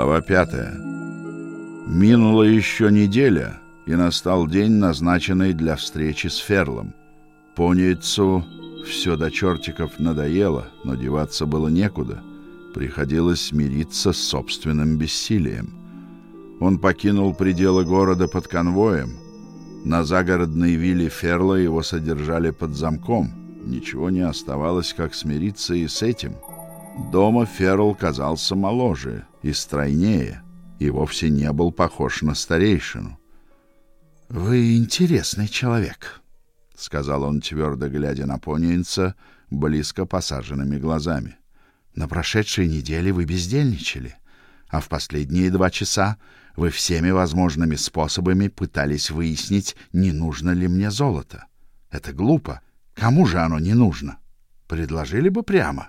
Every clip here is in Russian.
Глава пятая. Минула еще неделя, и настал день, назначенный для встречи с Ферлом. Поницу все до чертиков надоело, но деваться было некуда. Приходилось смириться с собственным бессилием. Он покинул пределы города под конвоем. На загородной вилле Ферла его содержали под замком. Ничего не оставалось, как смириться и с этим. Дома Ферл казался моложе и стройнее, и вовсе не был похож на старейшину. «Вы интересный человек», — сказал он, твердо глядя на Пониенца близко посаженными глазами. «На прошедшей неделе вы бездельничали, а в последние два часа вы всеми возможными способами пытались выяснить, не нужно ли мне золото. Это глупо. Кому же оно не нужно? Предложили бы прямо».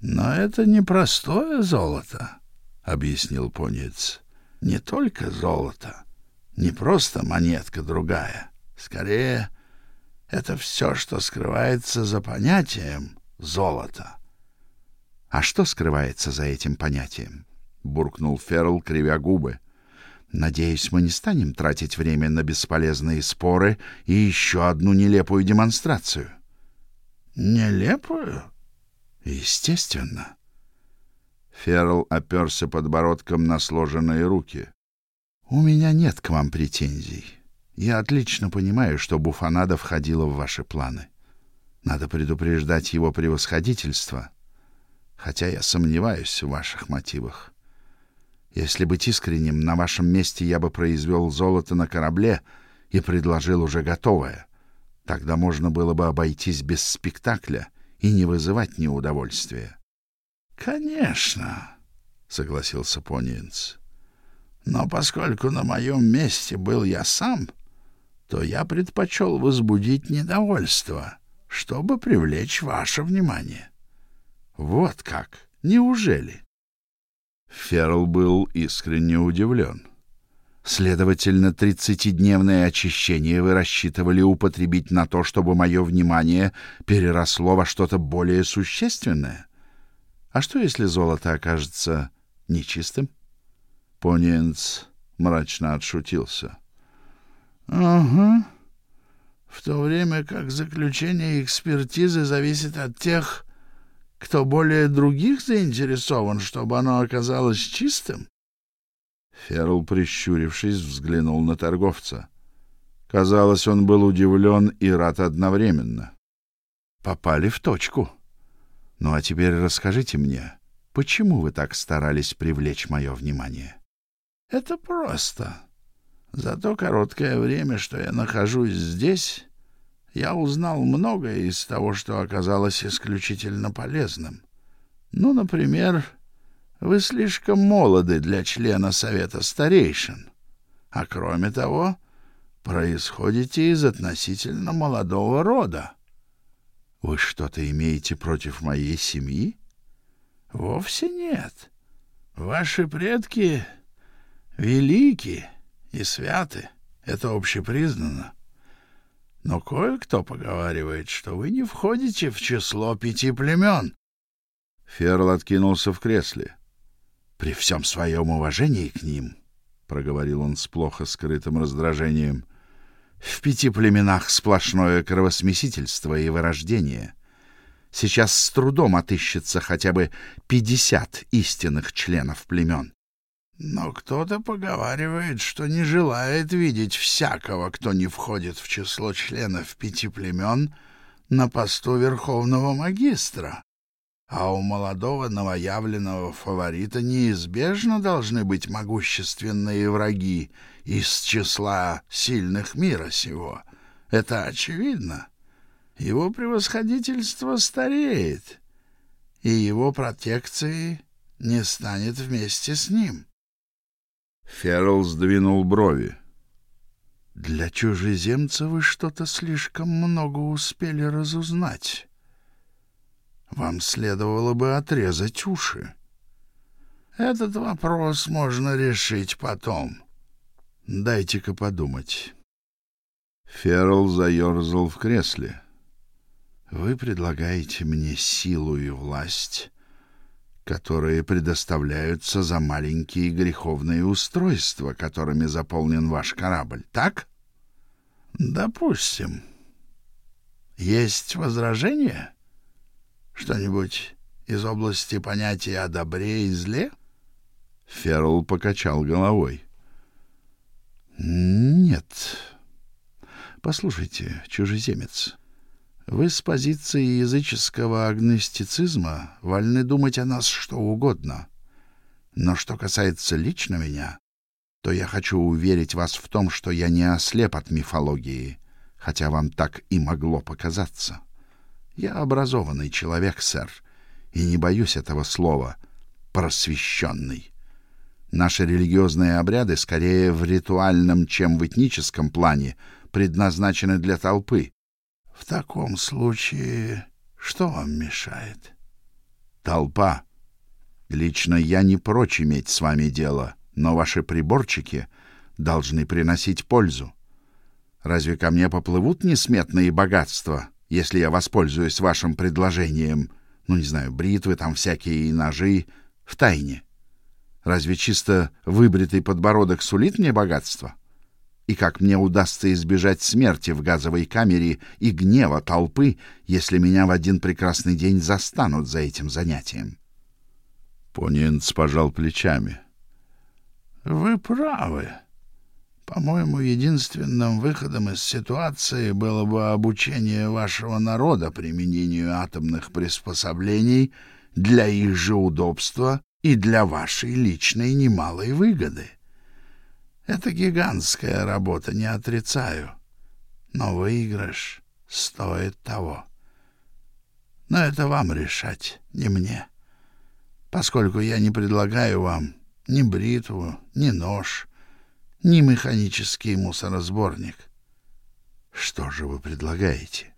«Но это не простое золото», — объяснил Понец. «Не только золото, не просто монетка другая. Скорее, это все, что скрывается за понятием золото». «А что скрывается за этим понятием?» — буркнул Ферл, кривя губы. «Надеюсь, мы не станем тратить время на бесполезные споры и еще одну нелепую демонстрацию». «Нелепую?» Естественно. Ферл оперся подбородком на сложенные руки. У меня нет к вам претензий. Я отлично понимаю, что буфанада входила в ваши планы. Надо предупреждать его превосходительство, хотя я сомневаюсь в ваших мотивах. Если быть искренним, на вашем месте я бы произвел золото на корабле и предложил уже готовое. Тогда можно было бы обойтись без спектакля — и не вызывать неудовольствия. Конечно, согласился Пониенц. Но поскольку на моем месте был я сам, то я предпочел возбудить недовольство, чтобы привлечь ваше внимание. Вот как? Неужели? Ферл был искренне удивлен. Следовательно, тридцатидневное очищение вы рассчитывали употребить на то, чтобы мое внимание переросло во что-то более существенное? А что, если золото окажется нечистым? Поненц мрачно отшутился. — Ага. В то время как заключение экспертизы зависит от тех, кто более других заинтересован, чтобы оно оказалось чистым, Ферл, прищурившись, взглянул на торговца. Казалось, он был удивлен и рад одновременно. Попали в точку. Ну а теперь расскажите мне, почему вы так старались привлечь мое внимание? Это просто. За то короткое время, что я нахожусь здесь, я узнал многое из того, что оказалось исключительно полезным. Ну, например, вы слишком молоды для члена совета старейшин. А кроме того, происходите из относительно молодого рода. Вы что-то имеете против моей семьи? Вовсе нет. Ваши предки велики и святы, это общепризнано. Но кое-кто поговаривает, что вы не входите в число пяти племен. Ферл откинулся в кресле. При всем своем уважении к ним, проговорил он с плохо скрытым раздражением, в пяти племенах сплошное кровосмесительство и вырождение. Сейчас с трудом отыщется хотя бы пятьдесят истинных членов племен. Но кто-то поговаривает, что не желает видеть всякого, кто не входит в число членов пяти племен, на посту верховного магистра а у молодого новоявленного фаворита неизбежно должны быть могущественные враги из числа сильных мира сего. Это очевидно. Его превосходительство стареет, и его протекции не станет вместе с ним. Ферл сдвинул брови. Для чужеземца вы что-то слишком много успели разузнать. Вам следовало бы отрезать уши. Этот вопрос можно решить потом. Дайте-ка подумать. Ферл заерзал в кресле. Вы предлагаете мне силу и власть, которые предоставляются за маленькие греховные устройства, которыми заполнен ваш корабль, так? Допустим. Есть возражения? Что-нибудь из области понятия о добре и зле? Ферл покачал головой. Нет. Послушайте, чужеземец, вы с позиции языческого агностицизма вольны думать о нас что угодно. Но что касается лично меня, то я хочу уверить вас в том, что я не ослеп от мифологии, хотя вам так и могло показаться. Я образованный человек, сэр, и не боюсь этого слова просвещенный. Наши религиозные обряды скорее в ритуальном, чем в этническом плане предназначены для толпы. В таком случае что вам мешает? Толпа. Лично я не прочь иметь с вами дело, но ваши приборчики должны приносить пользу. Разве ко мне поплывут несметные богатства, если я воспользуюсь вашим предложением, ну не знаю, бритвы там всякие и ножи в тайне? Разве чисто выбритый подбородок сулит мне богатство? И как мне удастся избежать смерти в газовой камере и гнева толпы, если меня в один прекрасный день застанут за этим занятием? Понинц пожал плечами. Вы правы. По-моему, единственным выходом из ситуации было бы обучение вашего народа применению атомных приспособлений для их же удобства и для вашей личной немалой выгоды. Это гигантская работа, не отрицаю, но выигрыш стоит того. Но это вам решать, не мне, поскольку я не предлагаю вам ни бритву, ни нож, ни механический мусоросборник. Что же вы предлагаете?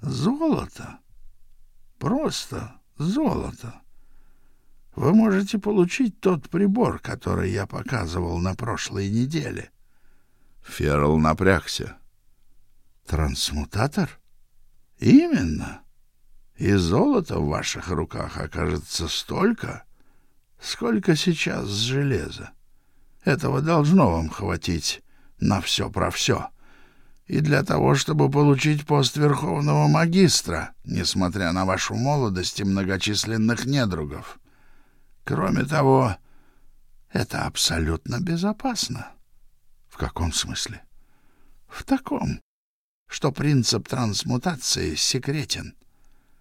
Золото. Просто золото вы можете получить тот прибор, который я показывал на прошлой неделе. Ферл напрягся. Трансмутатор? Именно. И золота в ваших руках окажется столько, сколько сейчас железа. Этого должно вам хватить на все про все. И для того, чтобы получить пост верховного магистра, несмотря на вашу молодость и многочисленных недругов. Кроме того, это абсолютно безопасно. В каком смысле? В таком, что принцип трансмутации секретен.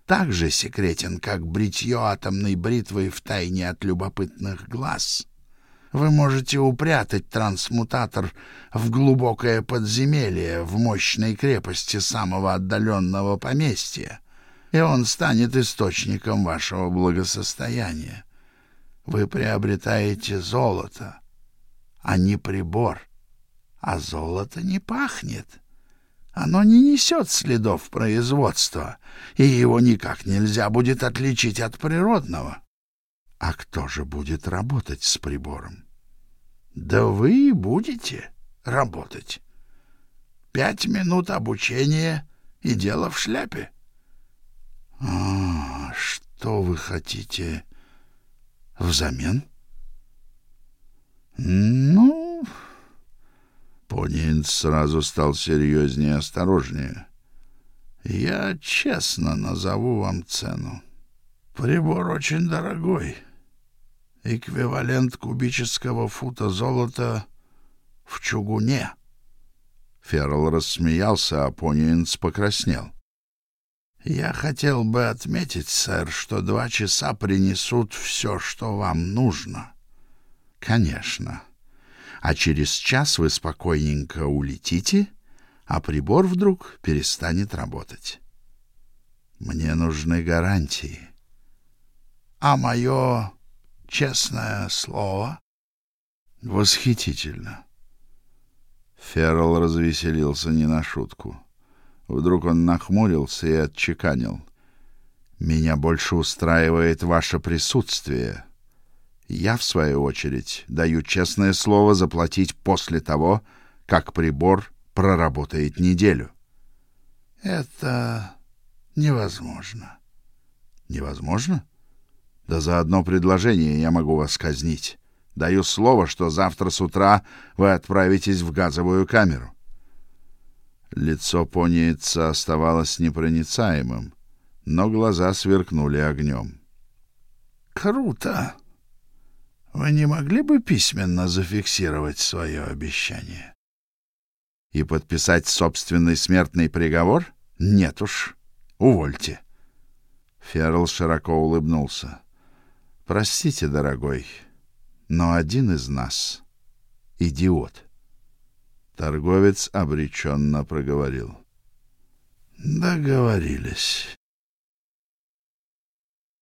Так же секретен, как бритье атомной бритвой в тайне от любопытных глаз. Вы можете упрятать трансмутатор в глубокое подземелье в мощной крепости самого отдаленного поместья, и он станет источником вашего благосостояния вы приобретаете золото, а не прибор. А золото не пахнет. Оно не несет следов производства, и его никак нельзя будет отличить от природного. А кто же будет работать с прибором? Да вы будете работать. Пять минут обучения и дело в шляпе. А, что вы хотите Взамен? Ну, Понинц сразу стал серьезнее и осторожнее. Я честно назову вам цену. Прибор очень дорогой. Эквивалент кубического фута золота в чугуне. Ферл рассмеялся, а Понинц покраснел. Я хотел бы отметить, сэр, что два часа принесут все, что вам нужно. Конечно. А через час вы спокойненько улетите, а прибор вдруг перестанет работать. Мне нужны гарантии. А мое честное слово? Восхитительно. Феррел развеселился не на шутку. Вдруг он нахмурился и отчеканил: "Меня больше устраивает ваше присутствие. Я в свою очередь даю честное слово заплатить после того, как прибор проработает неделю". Это невозможно. Невозможно? Да за одно предложение я могу вас казнить. Даю слово, что завтра с утра вы отправитесь в газовую камеру. Лицо пониетца оставалось непроницаемым, но глаза сверкнули огнем. Круто. Вы не могли бы письменно зафиксировать свое обещание? И подписать собственный смертный приговор? Нет уж. Увольте. Ферл широко улыбнулся. Простите, дорогой, но один из нас идиот. Торговец обреченно проговорил: Договорились.